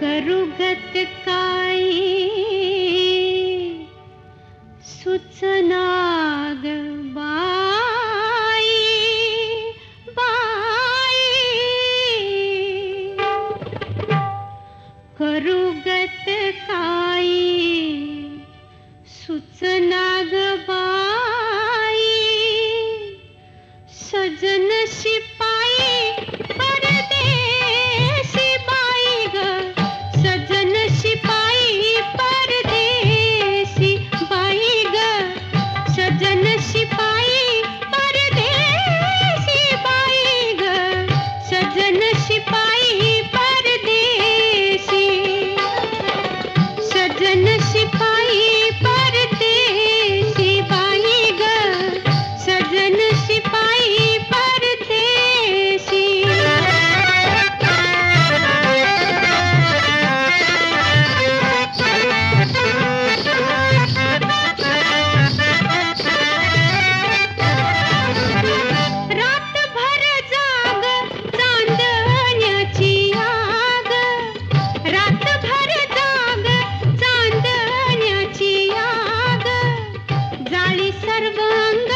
करुगत का सुनाग बाई बा करुगत का सुचनाग बाई। ಸರ್ವಾಂಗ